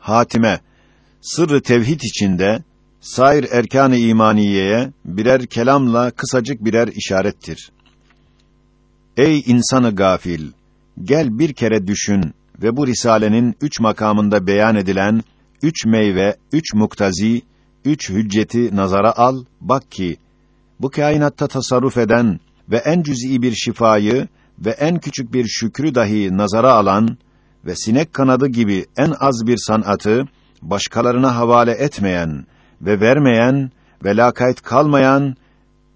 hatime, sırrı tevhid içinde sair erkan-ı imaniyeye birer kelamla kısacık birer işarettir. Ey insanı gafil, gel bir kere düşün ve bu risalenin üç makamında beyan edilen üç meyve, üç muktazi, üç hücceti nazara al, bak ki bu kainatta tasarruf eden ve en cüz'i bir şifayı ve en küçük bir şükrü dahi nazara alan ve sinek kanadı gibi en az bir sanatı başkalarına havale etmeyen ve vermeyen ve lakayt kalmayan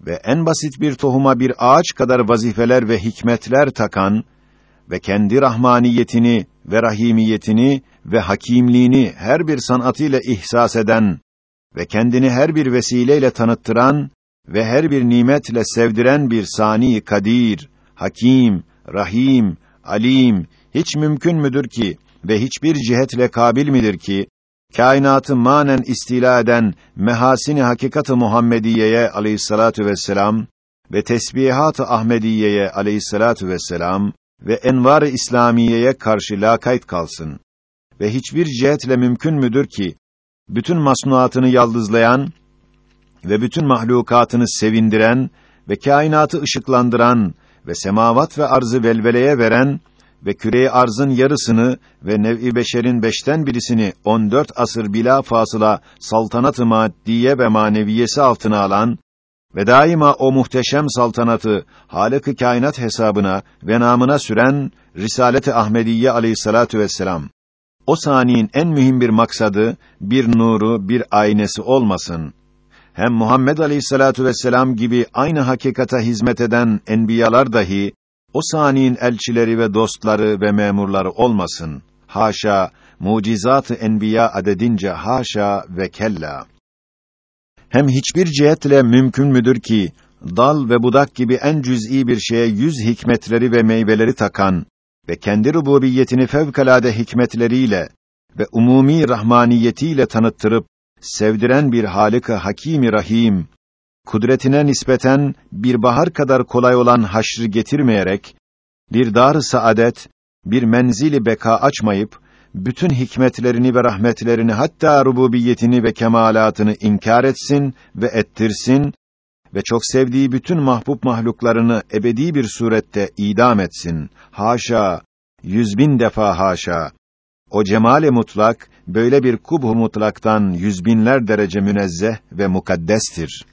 ve en basit bir tohuma bir ağaç kadar vazifeler ve hikmetler takan ve kendi rahmaniyetini ve rahimiyetini ve hakimliğini her bir sanatıyla ihsas eden ve kendini her bir vesileyle tanıttıran ve her bir nimetle sevdiren bir sani kadir, hakim, rahim, alim hiç mümkün müdür ki ve hiçbir cihetle kabil midir ki kainatı manen istila eden mehasini hakikat-ı Muhammediyeye aleyhissalatu vesselam ve tesbihat-ı Ahmediyeye aleyhissalatu vesselam ve envar-ı İslamiyeye karşı lakayt kalsın. Ve hiçbir cihetle mümkün müdür ki bütün masnuatını yaldızlayan ve bütün mahlukatını sevindiren ve kainatı ışıklandıran ve semavat ve arzı velveleye veren ve küre arzın yarısını ve nev'i beşerin beşten birisini 14 asır bila fasıla saltanat-ı maddiye ve maneviyesi altına alan ve daima o muhteşem saltanatı Halık-ı Kainat hesabına ve namına süren Risalet-i Ahmediye Aleyhissalatu vesselam. O saniyin en mühim bir maksadı bir nuru, bir aynesi olmasın. Hem Muhammed Aleyhissalatu vesselam gibi aynı hakikata hizmet eden enbiyalar dahi o saniyin elçileri ve dostları ve memurları olmasın. Haşa, mucizat-ı enbiya adedince haşa ve kella. Hem hiçbir cihetle mümkün müdür ki dal ve budak gibi en cüz'i bir şeye yüz hikmetleri ve meyveleri takan ve kendi rububiyetini fevkalade hikmetleriyle ve umumi rahmaniyetiyle tanıttırıp sevdiren bir Halık-ı Hakîm-i Rahîm kudretine nispeten bir bahar kadar kolay olan haşrı getirmeyerek bir dar-ı saadet, bir menzili beka açmayıp bütün hikmetlerini ve rahmetlerini hatta rububiyetini ve kemalatını inkar etsin ve ettirsin ve çok sevdiği bütün mahbub mahluklarını ebedi bir surette idam etsin. Haşa, yüz bin defa haşa. O cemale mutlak, böyle bir kubhu mutlaktan yüz binler derece münezzeh ve mukaddestir.